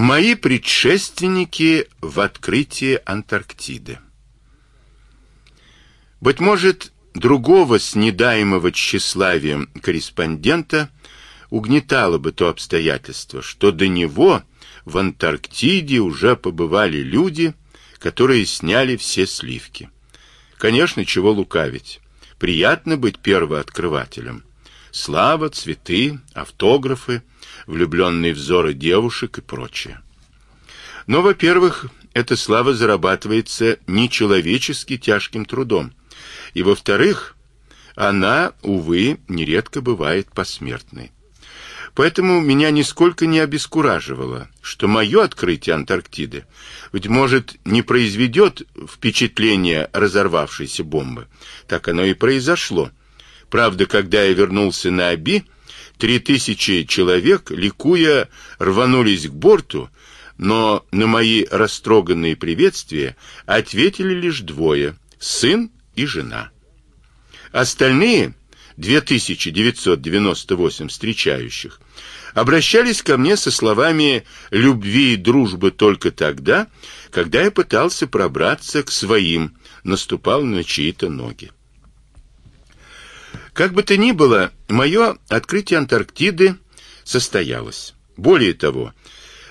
Мои предшественники в открытии Антарктиды. Быть может, другого с недаемого тщеславием корреспондента угнетало бы то обстоятельство, что до него в Антарктиде уже побывали люди, которые сняли все сливки. Конечно, чего лукавить. Приятно быть первооткрывателем. Слава, цветы, автографы, влюбленные взоры девушек и прочее. Но, во-первых, эта слава зарабатывается нечеловечески тяжким трудом. И, во-вторых, она, увы, нередко бывает посмертной. Поэтому меня нисколько не обескураживало, что мое открытие Антарктиды, быть может, не произведет впечатление разорвавшейся бомбы. Так оно и произошло. Правда, когда я вернулся на Аби, три тысячи человек, ликуя, рванулись к борту, но на мои растроганные приветствия ответили лишь двое — сын и жена. Остальные, 2998 встречающих, обращались ко мне со словами любви и дружбы только тогда, когда я пытался пробраться к своим, наступал на чьи-то ноги. Как бы то ни было, мое открытие Антарктиды состоялось. Более того,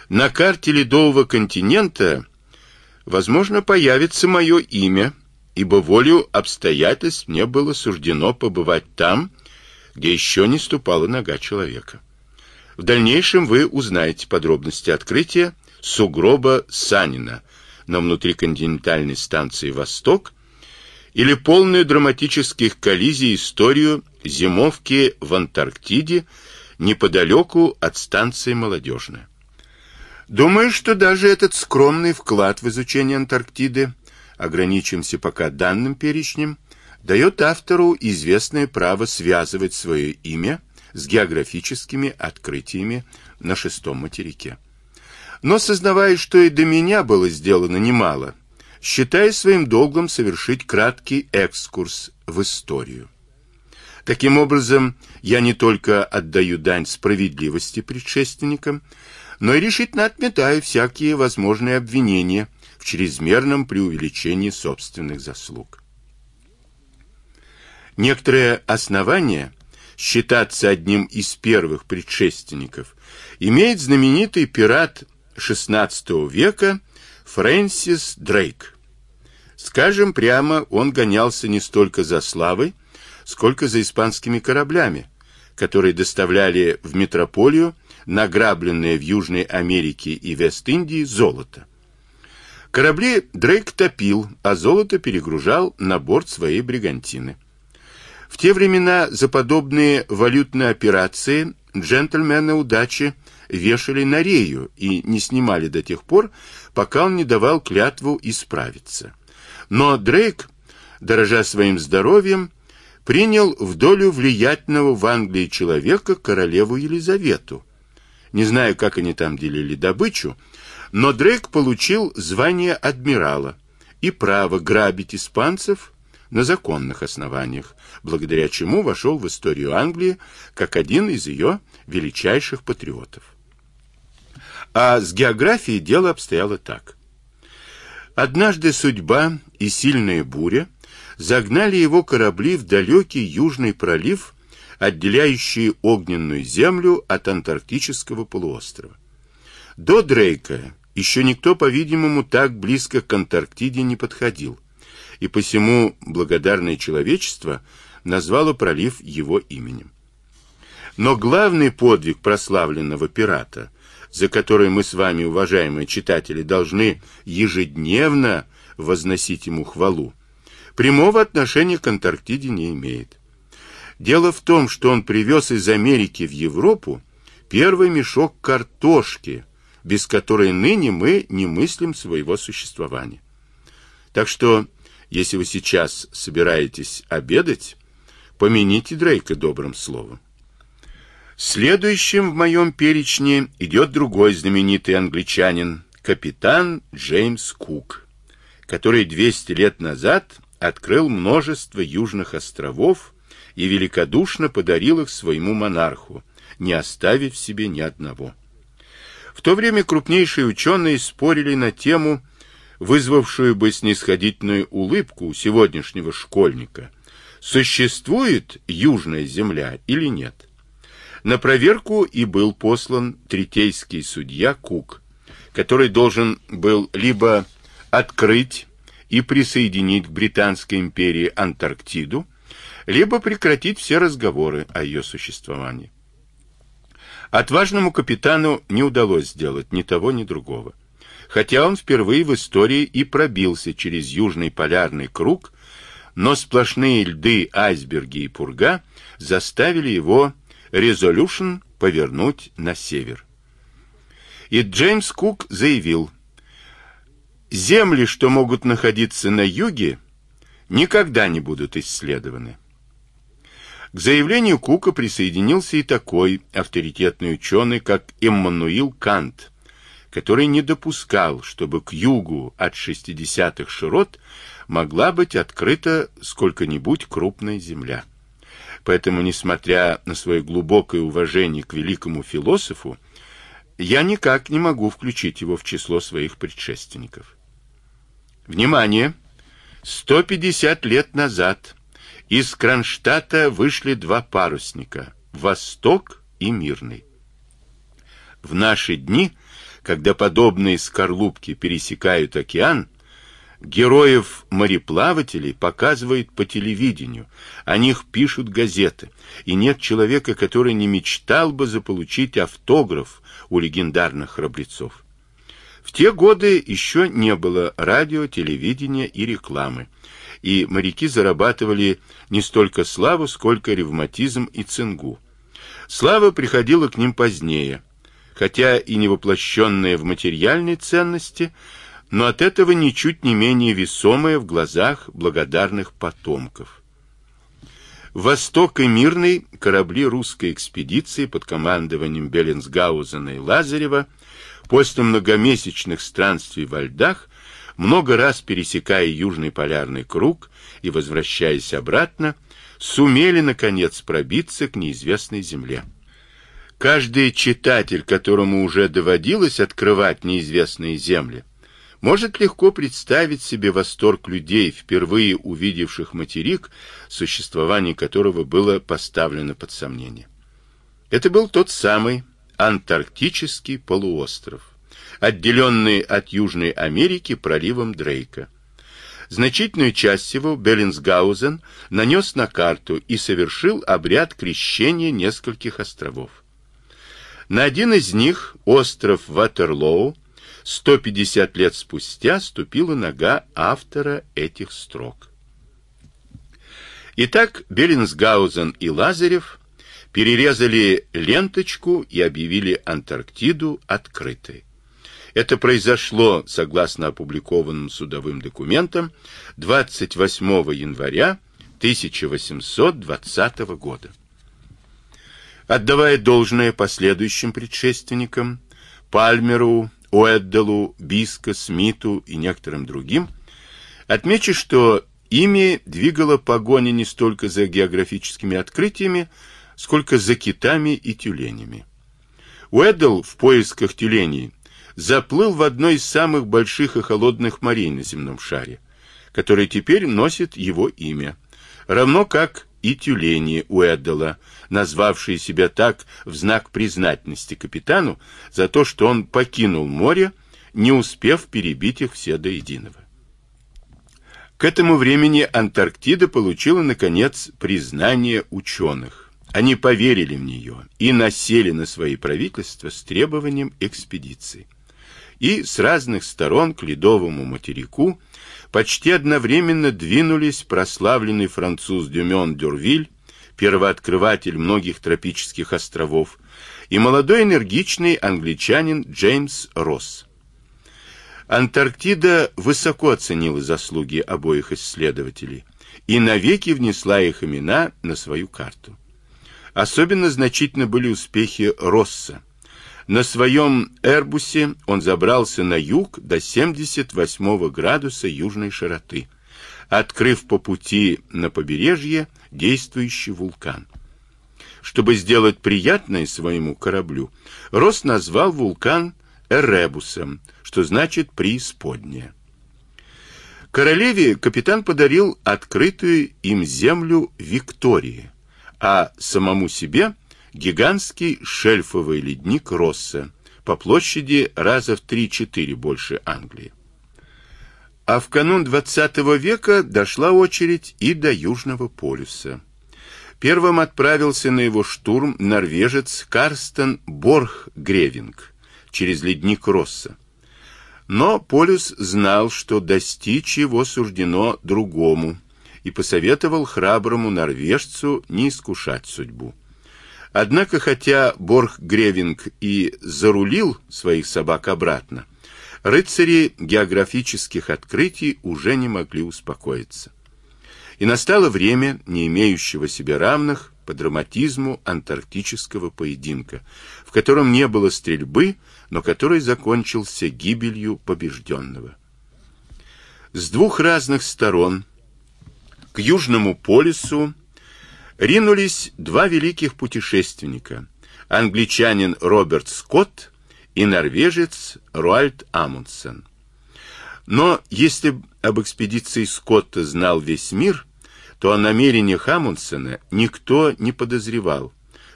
на карте ледового континента, возможно, появится мое имя, ибо волю обстоятельств мне было суждено побывать там, где еще не ступала нога человека. В дальнейшем вы узнаете подробности открытия сугроба Санина на внутриконтинентальной станции «Восток» или полную драматических коллизий историю зимовки в Антарктиде неподалеку от станции «Молодежная». Думаю, что даже этот скромный вклад в изучение Антарктиды, ограничимся пока данным перечнем, дает автору известное право связывать свое имя с географическими открытиями на шестом материке. Но сознавая, что и до меня было сделано немало, считая своим долгом совершить краткий экскурс в историю. Таким образом, я не только отдаю дань справедливости предшественникам, но и решительно отметаю всякие возможные обвинения в чрезмерном преувеличении собственных заслуг. Некоторые основания считаться одним из первых предшественников, имеет знаменитый пират XVI века Фрэнсис Дрейк. Скажем прямо, он гонялся не столько за славой, сколько за испанскими кораблями, которые доставляли в метрополию награбленное в Южной Америке и Вест-Индии золото. Корабли Дрейк топил, а золото перегружал на борт своей бригантины. В те времена за подобные валютные операции джентльмены удачи вешали на рею и не снимали до тех пор, пока он не давал клятву исправиться. Но Дрейк, дорожа своим здоровьем, принял в долю влиятельного в Англии человека королеву Елизавету. Не знаю, как они там делили добычу, но Дрейк получил звание адмирала и право грабить испанцев на законных основаниях, благодаря чему вошел в историю Англии как один из ее величайших патриотов. А с географией дело обстояло так. Однажды судьба и сильная буря загнали его корабли в далекий южный пролив, отделяющий огненную землю от антарктического полуострова. До Дрейка еще никто, по-видимому, так близко к Антарктиде не подходил и посему благодарное человечество назвало пролив его именем. Но главный подвиг прославленного пирата, за который мы с вами, уважаемые читатели, должны ежедневно возносить ему хвалу, прямого отношения к Антарктиде не имеет. Дело в том, что он привез из Америки в Европу первый мешок картошки, без которой ныне мы не мыслим своего существования. Так что если вы сейчас собираетесь обедать, помяните Дрейка добрым словом. Следующим в моем перечне идет другой знаменитый англичанин, капитан Джеймс Кук, который 200 лет назад открыл множество южных островов и великодушно подарил их своему монарху, не оставив себе ни одного. В то время крупнейшие ученые спорили на тему, вызвавшую бы снисходительную улыбку у сегодняшнего школьника. Существует Южная Земля или нет? На проверку и был послан третейский судья Кук, который должен был либо открыть и присоединить к Британской империи Антарктиду, либо прекратить все разговоры о ее существовании. Отважному капитану не удалось сделать ни того, ни другого. Хотя он впервые в истории и пробился через южный полярный круг, но сплошные льды, айсберги и пурга заставили его Resolution повернуть на север. И Джеймс Кук заявил, земли, что могут находиться на юге, никогда не будут исследованы. К заявлению Кука присоединился и такой авторитетный ученый, как Эммануил Кант, который не допускал, чтобы к югу от 60-х широт могла быть открыта сколько-нибудь крупная земля. Поэтому, несмотря на свое глубокое уважение к великому философу, я никак не могу включить его в число своих предшественников. Внимание! 150 лет назад из Кронштадта вышли два парусника – «Восток» и «Мирный». В наши дни, когда подобные скорлупки пересекают океан, Героев-мореплавателей показывают по телевидению, о них пишут газеты, и нет человека, который не мечтал бы заполучить автограф у легендарных храбрецов. В те годы еще не было радио, телевидения и рекламы, и моряки зарабатывали не столько славу, сколько ревматизм и цингу. Слава приходила к ним позднее, хотя и не воплощенная в материальной ценности – но от этого ничуть не менее весомое в глазах благодарных потомков. Восток и Мирный корабли русской экспедиции под командованием Беллинсгаузена и Лазарева после многомесячных странствий во льдах, много раз пересекая Южный полярный круг и возвращаясь обратно, сумели, наконец, пробиться к неизвестной земле. Каждый читатель, которому уже доводилось открывать неизвестные земли, может легко представить себе восторг людей, впервые увидевших материк, существование которого было поставлено под сомнение. Это был тот самый Антарктический полуостров, отделенный от Южной Америки проливом Дрейка. Значительную часть его Беллинсгаузен нанес на карту и совершил обряд крещения нескольких островов. На один из них, остров Ватерлоу, 150 лет спустя ступила нога автора этих строк. Итак, Беллинсгаузен и Лазарев перерезали ленточку и объявили Антарктиду открытой. Это произошло, согласно опубликованным судовым документам, 28 января 1820 года. Отдавая должное последующим предшественникам, Пальмеру, Уэдделу, Биско, Смиту и некоторым другим, отмечу, что ими двигала погоня не столько за географическими открытиями, сколько за китами и тюленями. Уэддл в поисках тюленей заплыл в одной из самых больших и холодных морей на земном шаре, которая теперь носит его имя, равно как и тюлени Уэддала, назвавшие себя так в знак признательности капитану за то, что он покинул море, не успев перебить их все до единого. К этому времени Антарктида получила, наконец, признание ученых. Они поверили в нее и насели на свои правительства с требованием экспедиции. И с разных сторон к ледовому материку почти одновременно двинулись прославленный француз Дюмон Дюрвиль, первооткрыватель многих тропических островов, и молодой энергичный англичанин Джеймс Росс. Антарктида высоко оценила заслуги обоих исследователей и навеки внесла их имена на свою карту. Особенно значительны были успехи Росса. На своем Эрбусе он забрался на юг до 78 градуса южной широты, открыв по пути на побережье действующий вулкан. Чтобы сделать приятное своему кораблю, Рос назвал вулкан Эребусом, что значит «преисподняя». Королеве капитан подарил открытую им землю Виктории, а самому себе гигантский шельфовый ледник Росса по площади раза в 3-4 больше Англии. А в канун XX века дошла очередь и до Южного полюса. Первым отправился на его штурм норвежец Карстен Борг-Гревинг через ледник Росса. Но Полюс знал, что достичь его суждено другому, и посоветовал храброму норвежцу не искушать судьбу. Однако, хотя Борг-Гревинг и зарулил своих собак обратно, рыцари географических открытий уже не могли успокоиться. И настало время не имеющего себе равных по драматизму антарктического поединка, в котором не было стрельбы, но который закончился гибелью побежденного. С двух разных сторон к Южному полюсу ринулись два великих путешественника, англичанин Роберт Скотт и норвежец Руальд Амундсен. Но если об экспедиции Скотта знал весь мир, то о намерениях Амундсена никто не подозревал,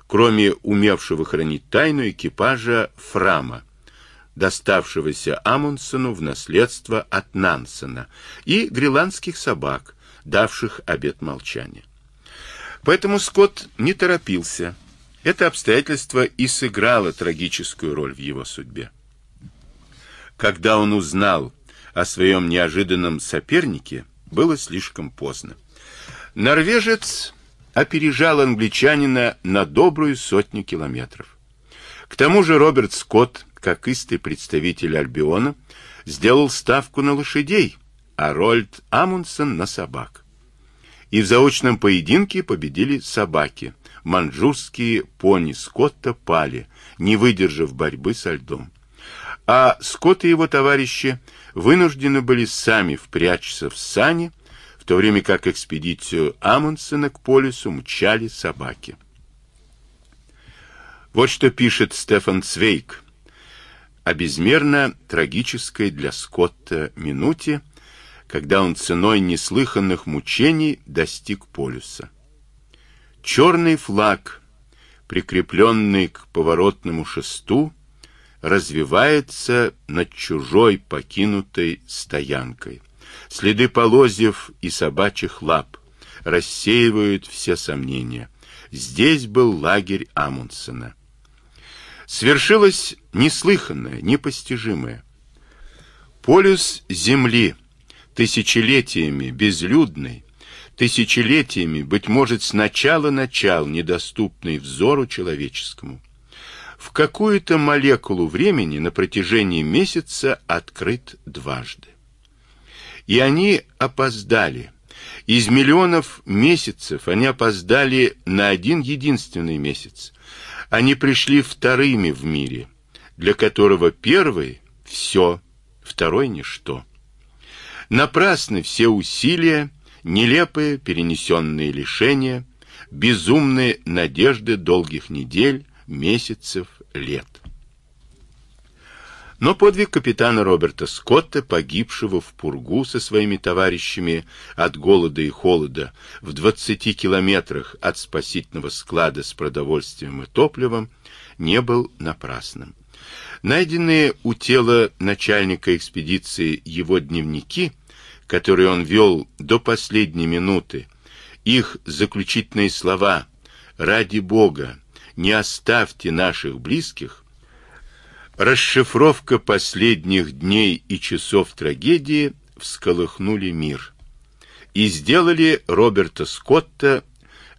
кроме умевшего хранить тайну экипажа Фрама, доставшегося Амундсену в наследство от Нансена, и гриландских собак, давших обет молчания. Поэтому Скотт не торопился. Это обстоятельство и сыграло трагическую роль в его судьбе. Когда он узнал о своем неожиданном сопернике, было слишком поздно. Норвежец опережал англичанина на добрую сотню километров. К тому же Роберт Скотт, как истый представитель Альбиона, сделал ставку на лошадей, а Рольд Амундсен на собак. И в заочном поединке победили собаки. Манчжурские пони Скотта пали, не выдержав борьбы со льдом. А Скотт и его товарищи вынуждены были сами впрячься в сани, в то время как экспедицию Амундсена к полюсу мчали собаки. Вот что пишет Стефан Цвейк о безмерно трагической для Скотта минуте, когда он ценой неслыханных мучений достиг полюса. Черный флаг, прикрепленный к поворотному шесту, развивается над чужой покинутой стоянкой. Следы полозьев и собачьих лап рассеивают все сомнения. Здесь был лагерь Амундсена. Свершилось неслыханное, непостижимое. Полюс Земли, тысячелетиями безлюдный, тысячелетиями, быть может, с начала начал недоступный взору человеческому, в какую-то молекулу времени на протяжении месяца открыт дважды. И они опоздали. Из миллионов месяцев они опоздали на один единственный месяц. Они пришли вторыми в мире, для которого первый — все, второй — ничто. Напрасны все усилия, нелепые перенесенные лишения, безумные надежды долгих недель, месяцев, лет. Но подвиг капитана Роберта Скотта, погибшего в Пургу со своими товарищами от голода и холода в 20 километрах от спасительного склада с продовольствием и топливом, не был напрасным. Найденные у тела начальника экспедиции его дневники, которые он вел до последней минуты, их заключительные слова «Ради Бога, не оставьте наших близких», Расшифровка последних дней и часов трагедии всколыхнули мир и сделали Роберта Скотта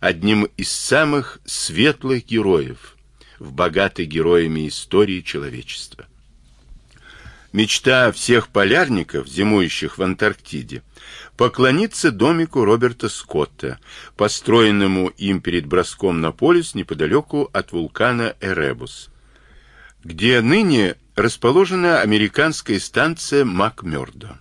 одним из самых светлых героев в богатой героями истории человечества. Мечта всех полярников, зимующих в Антарктиде, поклониться домику Роберта Скотта, построенному им перед броском на полюс неподалеку от вулкана Эребус где ныне расположена американская станция Макмёрдо.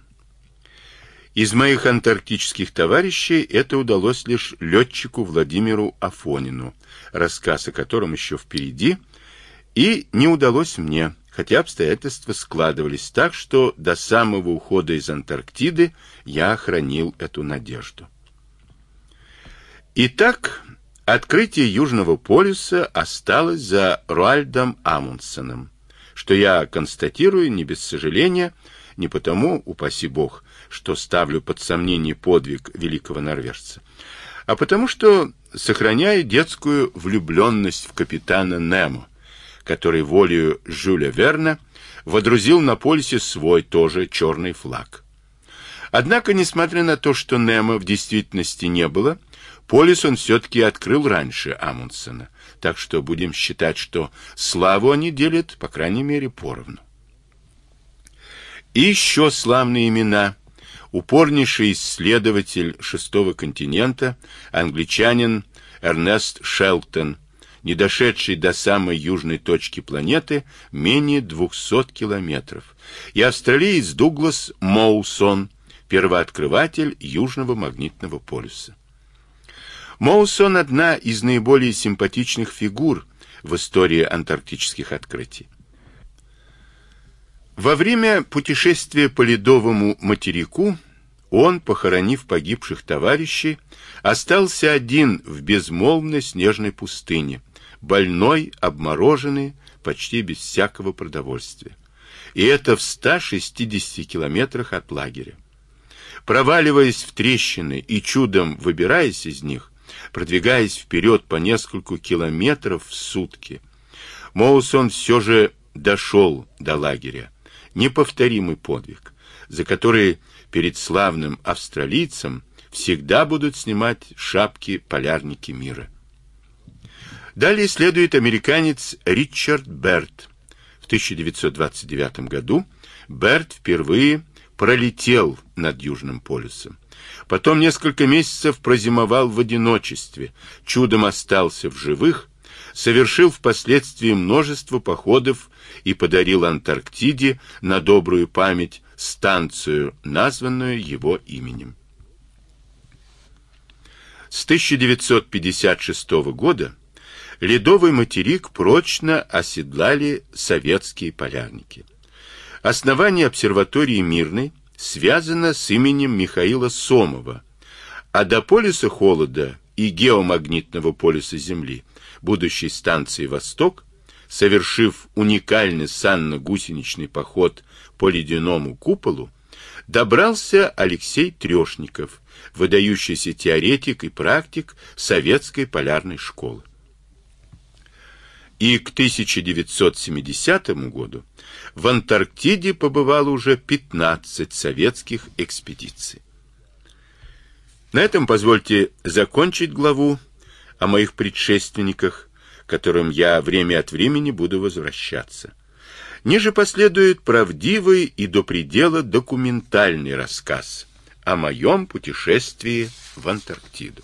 Из моих антарктических товарищей это удалось лишь летчику Владимиру Афонину, рассказ о котором еще впереди, и не удалось мне, хотя обстоятельства складывались так, что до самого ухода из Антарктиды я хранил эту надежду. Итак, открытие Южного полюса осталось за Руальдом Амундсеном, что я констатирую не без сожаления, не потому, упаси бог, что ставлю под сомнение подвиг великого норвежца, а потому что сохраняю детскую влюбленность в капитана Немо, который волею Жюля Верна водрузил на полюсе свой тоже черный флаг. Однако, несмотря на то, что Немо в действительности не было, полюс он все-таки открыл раньше Амундсена, так что будем считать, что славу они делят, по крайней мере, поровну. И еще славные имена. Упорнейший исследователь шестого континента, англичанин Эрнест Шелтон, не дошедший до самой южной точки планеты менее 200 километров, и австралиец Дуглас Моусон, первооткрыватель южного магнитного полюса. Моусон одна из наиболее симпатичных фигур в истории антарктических открытий. Во время путешествия по ледовому материку он, похоронив погибших товарищей, остался один в безмолвной снежной пустыне, больной, обмороженный, почти без всякого продовольствия. И это в 160 километрах от лагеря. Проваливаясь в трещины и чудом выбираясь из них, продвигаясь вперед по нескольку километров в сутки, Моусон все же дошел до лагеря. Неповторимый подвиг, за который перед славным австралийцем всегда будут снимать шапки полярники мира. Далее следует американец Ричард Берт. В 1929 году Берт впервые пролетел над Южным полюсом. Потом несколько месяцев прозимовал в одиночестве, чудом остался в живых, совершил впоследствии множество походов и подарил Антарктиде на добрую память станцию, названную его именем. С 1956 года ледовый материк прочно оседлали советские полярники. Основание обсерватории Мирной связано с именем Михаила Сомова, а до полюса холода и геомагнитного полюса Земли, будущей станции Восток, совершив уникальный санно-гусеничный поход по ледяному куполу, добрался Алексей Трешников, выдающийся теоретик и практик советской полярной школы и к 1970 году в Антарктиде побывало уже 15 советских экспедиций. На этом позвольте закончить главу о моих предшественниках, к которым я время от времени буду возвращаться. Ниже последует правдивый и до предела документальный рассказ о моем путешествии в Антарктиду.